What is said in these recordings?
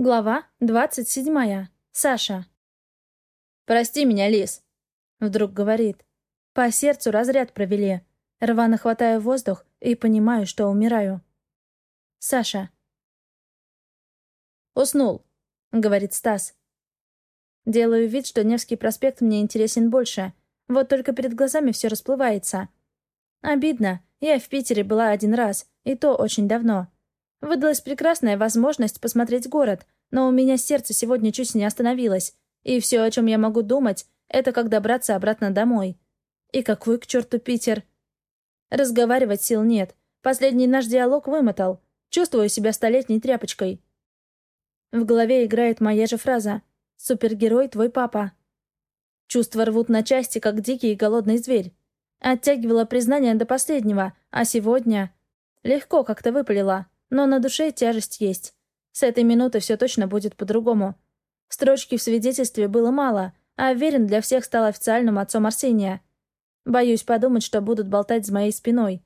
Глава двадцать седьмая. Саша. «Прости меня, Лис», — вдруг говорит. По сердцу разряд провели. Рвано хватаю воздух и понимаю, что умираю. Саша. «Уснул», — говорит Стас. Делаю вид, что Невский проспект мне интересен больше. Вот только перед глазами все расплывается. Обидно. Я в Питере была один раз, и то очень давно. Выдалась прекрасная возможность посмотреть город, но у меня сердце сегодня чуть не остановилось, и все, о чем я могу думать, это как добраться обратно домой. И какой к черту Питер? Разговаривать сил нет. Последний наш диалог вымотал. Чувствую себя столетней тряпочкой. В голове играет моя же фраза «Супергерой твой папа». Чувства рвут на части, как дикий и голодный зверь. Оттягивала признание до последнего, а сегодня... Легко как-то выпалила но на душе тяжесть есть. С этой минуты все точно будет по-другому. Строчки в свидетельстве было мало, а Верин для всех стал официальным отцом Арсения. Боюсь подумать, что будут болтать с моей спиной.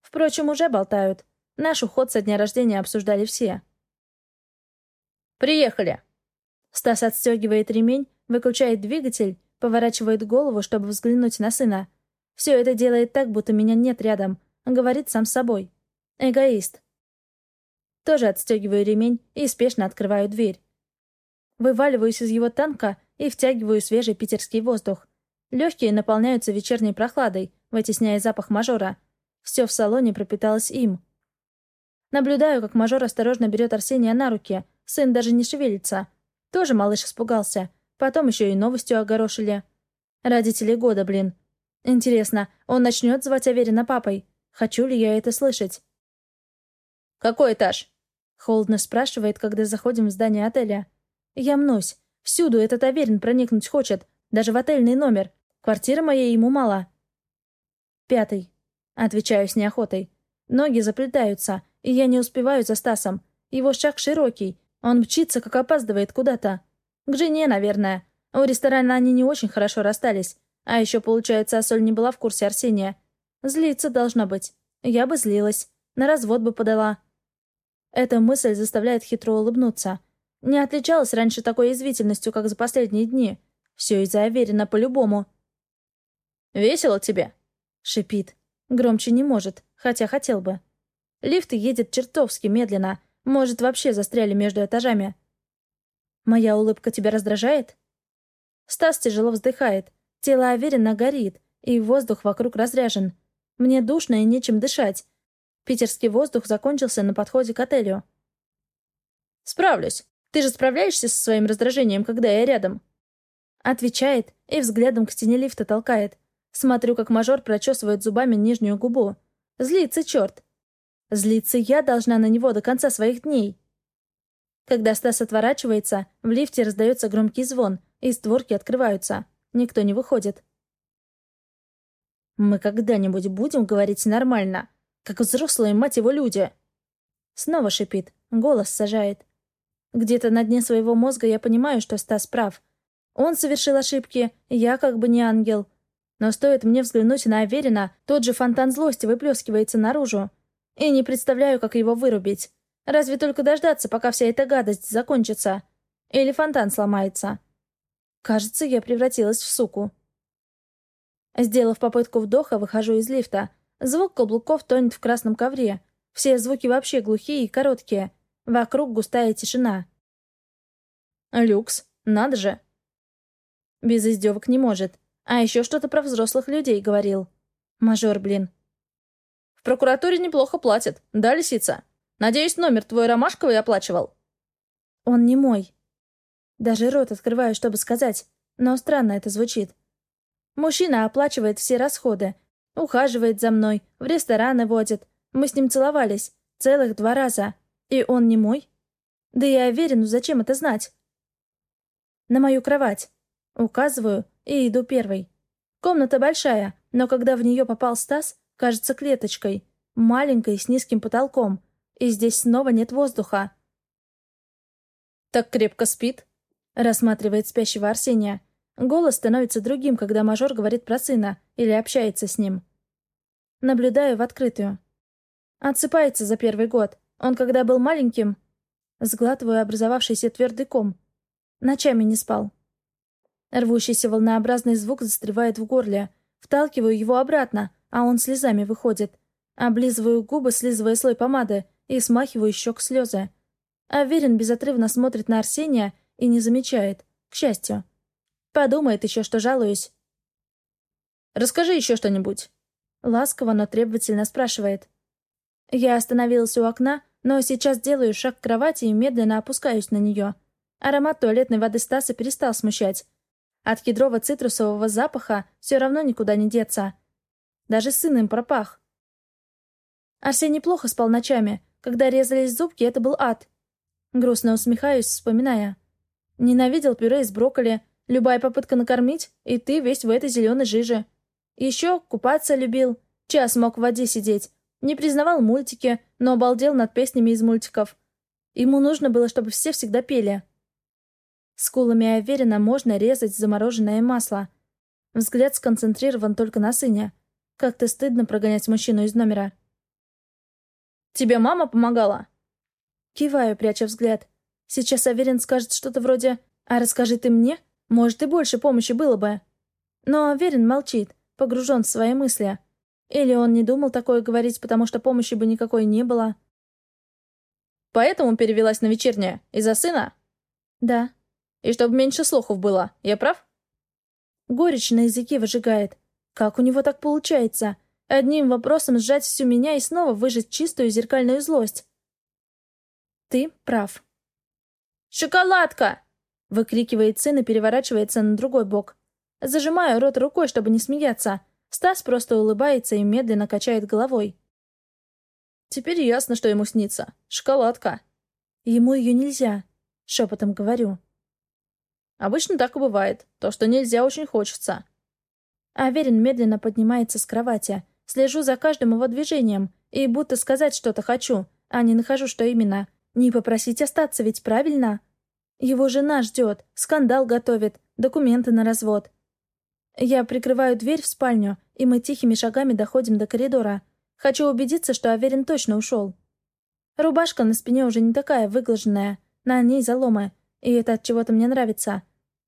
Впрочем, уже болтают. Наш уход со дня рождения обсуждали все. «Приехали!» Стас отстегивает ремень, выключает двигатель, поворачивает голову, чтобы взглянуть на сына. Все это делает так, будто меня нет рядом. Говорит сам с собой. Эгоист. Тоже отстегиваю ремень и спешно открываю дверь. Вываливаюсь из его танка и втягиваю свежий питерский воздух. Легкие наполняются вечерней прохладой, вытесняя запах мажора. Все в салоне пропиталось им. Наблюдаю, как мажор осторожно берет Арсения на руки. Сын даже не шевелится. Тоже малыш испугался. Потом еще и новостью огорошили. Родители года, блин. Интересно, он начнет звать Аверина папой? Хочу ли я это слышать? «Какой этаж?» Холодно спрашивает, когда заходим в здание отеля. Я мнусь. Всюду этот Аверин проникнуть хочет. Даже в отельный номер. Квартира моей ему мало. Пятый. Отвечаю с неохотой. Ноги заплетаются, и я не успеваю за Стасом. Его шаг широкий. Он мчится, как опаздывает куда-то. К жене, наверное. У ресторана они не очень хорошо расстались. А еще, получается, Асоль не была в курсе Арсения. Злиться должно быть. Я бы злилась. На развод бы подала. Эта мысль заставляет хитро улыбнуться. Не отличалась раньше такой извительностью, как за последние дни. Все из-за Аверина по-любому. «Весело тебе?» — шипит. Громче не может, хотя хотел бы. Лифт едет чертовски медленно. Может, вообще застряли между этажами. «Моя улыбка тебя раздражает?» Стас тяжело вздыхает. Тело Аверина горит, и воздух вокруг разряжен. Мне душно и нечем дышать. Питерский воздух закончился на подходе к отелю. «Справлюсь. Ты же справляешься со своим раздражением, когда я рядом?» Отвечает и взглядом к стене лифта толкает. Смотрю, как мажор прочесывает зубами нижнюю губу. Злится черт. Злиться я должна на него до конца своих дней. Когда Стас отворачивается, в лифте раздается громкий звон, и створки открываются. Никто не выходит. «Мы когда-нибудь будем говорить нормально?» Как взрослые, мать его, люди. Снова шипит, голос сажает. Где-то на дне своего мозга я понимаю, что Стас прав. Он совершил ошибки, я как бы не ангел. Но стоит мне взглянуть на Аверина, тот же фонтан злости выплескивается наружу. И не представляю, как его вырубить. Разве только дождаться, пока вся эта гадость закончится. Или фонтан сломается. Кажется, я превратилась в суку. Сделав попытку вдоха, выхожу из лифта — Звук каблуков тонет в красном ковре. Все звуки вообще глухие и короткие. Вокруг густая тишина. Люкс, надо же. Без издевок не может. А еще что-то про взрослых людей говорил. Мажор, блин. В прокуратуре неплохо платят. Да, лисица? Надеюсь, номер твой ромашковый оплачивал? Он не мой. Даже рот открываю, чтобы сказать. Но странно это звучит. Мужчина оплачивает все расходы, Ухаживает за мной, в рестораны водит. Мы с ним целовались. Целых два раза. И он не мой? Да я уверен, зачем это знать? На мою кровать. Указываю и иду первой. Комната большая, но когда в нее попал Стас, кажется клеточкой. Маленькой, с низким потолком. И здесь снова нет воздуха. «Так крепко спит?» Рассматривает спящего Арсения. Голос становится другим, когда мажор говорит про сына или общается с ним. Наблюдаю в открытую. Отсыпается за первый год. Он, когда был маленьким... Сглатываю образовавшийся твердый ком. Ночами не спал. Рвущийся волнообразный звук застревает в горле. Вталкиваю его обратно, а он слезами выходит. Облизываю губы, слизывая слой помады, и смахиваю щек слезы. Аверин безотрывно смотрит на Арсения и не замечает, к счастью. Подумает еще, что жалуюсь. «Расскажи еще что-нибудь». Ласково, но требовательно спрашивает. Я остановилась у окна, но сейчас делаю шаг к кровати и медленно опускаюсь на нее. Аромат туалетной воды Стаса перестал смущать. От кедрово-цитрусового запаха все равно никуда не деться. Даже сын им пропах. Арсений плохо спал ночами. Когда резались зубки, это был ад. Грустно усмехаюсь, вспоминая. Ненавидел пюре из брокколи. Любая попытка накормить, и ты весь в этой зеленой жиже. Еще купаться любил. Час мог в воде сидеть. Не признавал мультики, но обалдел над песнями из мультиков. Ему нужно было, чтобы все всегда пели. Скулами Аверина можно резать замороженное масло. Взгляд сконцентрирован только на сыне. Как-то стыдно прогонять мужчину из номера. «Тебе мама помогала?» Киваю, пряча взгляд. Сейчас Аверин скажет что-то вроде «А расскажи ты мне? Может, и больше помощи было бы». Но Аверин молчит, погружен в свои мысли. Или он не думал такое говорить, потому что помощи бы никакой не было. «Поэтому перевелась на вечернее? Из-за сына?» «Да». «И чтобы меньше слухов было. Я прав?» Горечь на языке выжигает. Как у него так получается? Одним вопросом сжать всю меня и снова выжать чистую зеркальную злость. Ты прав. «Шоколадка!» — выкрикивает сын и переворачивается на другой бок. Зажимаю рот рукой, чтобы не смеяться. Стас просто улыбается и медленно качает головой. Теперь ясно, что ему снится. Шоколадка. Ему ее нельзя. Шепотом говорю. Обычно так и бывает. То, что нельзя, очень хочется. Аверин медленно поднимается с кровати. Слежу за каждым его движением. И будто сказать что-то хочу, а не нахожу, что именно. Не попросить остаться, ведь правильно? Его жена ждет, скандал готовит, документы на развод. Я прикрываю дверь в спальню, и мы тихими шагами доходим до коридора. Хочу убедиться, что Аверин точно ушел. Рубашка на спине уже не такая выглаженная, на ней заломы, и это от чего-то мне нравится.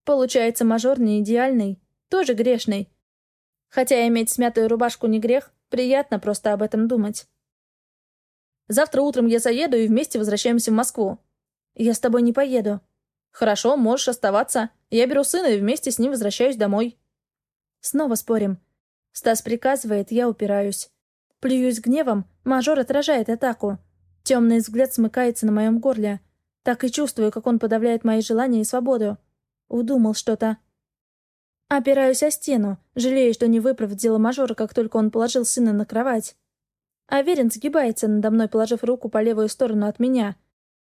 Получается мажор не идеальный, тоже грешный. Хотя иметь смятую рубашку не грех, приятно просто об этом думать. Завтра утром я заеду и вместе возвращаемся в Москву. Я с тобой не поеду. Хорошо, можешь оставаться. Я беру сына и вместе с ним возвращаюсь домой. Снова спорим. Стас приказывает, я упираюсь. Плююсь гневом, мажор отражает атаку. Темный взгляд смыкается на моем горле. Так и чувствую, как он подавляет мои желания и свободу. Удумал что-то. Опираюсь о стену, жалею, что не выправил дело мажора, как только он положил сына на кровать. Аверин сгибается надо мной, положив руку по левую сторону от меня.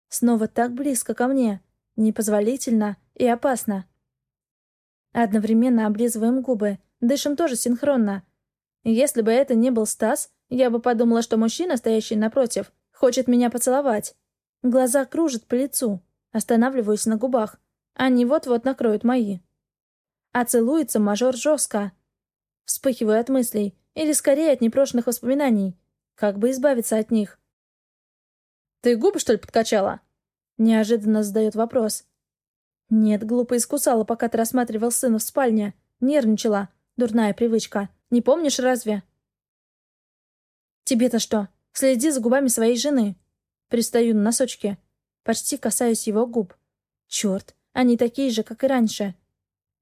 Снова так близко ко мне. Непозволительно и опасно. Одновременно облизываем губы, дышим тоже синхронно. Если бы это не был Стас, я бы подумала, что мужчина, стоящий напротив, хочет меня поцеловать. Глаза кружат по лицу, останавливаюсь на губах. Они вот-вот накроют мои. А целуется мажор жестко. Вспыхиваю от мыслей, или скорее от непрошенных воспоминаний. Как бы избавиться от них? «Ты губы, что ли, подкачала?» Неожиданно задает вопрос. Нет, глупо искусала, пока ты рассматривал сына в спальне. Нервничала. Дурная привычка. Не помнишь разве? Тебе-то что? Следи за губами своей жены. Пристаю на носочки. Почти касаюсь его губ. Черт, они такие же, как и раньше.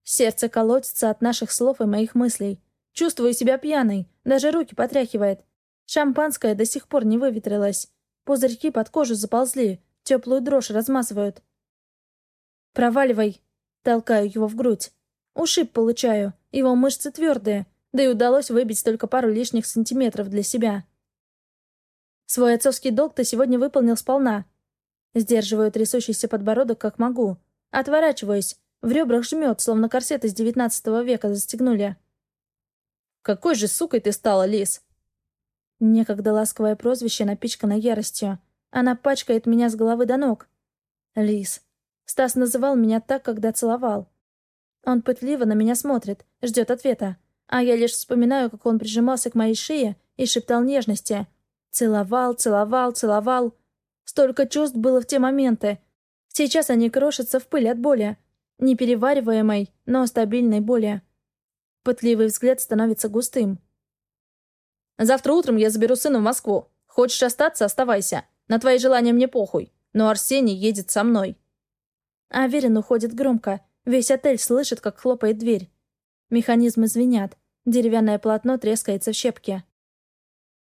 Сердце колотится от наших слов и моих мыслей. Чувствую себя пьяной, даже руки потряхивает. Шампанское до сих пор не выветрилось. Пузырьки под кожу заползли, теплую дрожь размазывают. «Проваливай!» Толкаю его в грудь. Ушиб получаю. Его мышцы твердые. Да и удалось выбить только пару лишних сантиметров для себя. Свой отцовский долг ты сегодня выполнил сполна. Сдерживаю трясущийся подбородок, как могу. Отворачиваюсь. В ребрах жмет, словно корсет из девятнадцатого века застегнули. «Какой же сукой ты стала, Лис!» Некогда ласковое прозвище напичкано яростью. Она пачкает меня с головы до ног. Лис. Стас называл меня так, когда целовал. Он пытливо на меня смотрит, ждет ответа. А я лишь вспоминаю, как он прижимался к моей шее и шептал нежности. Целовал, целовал, целовал. Столько чувств было в те моменты. Сейчас они крошатся в пыль от боли. Неперевариваемой, но стабильной боли. Пытливый взгляд становится густым. «Завтра утром я заберу сына в Москву. Хочешь остаться — оставайся. На твои желания мне похуй. Но Арсений едет со мной». Аверин уходит громко. Весь отель слышит, как хлопает дверь. Механизмы звенят. Деревянное полотно трескается в щепки.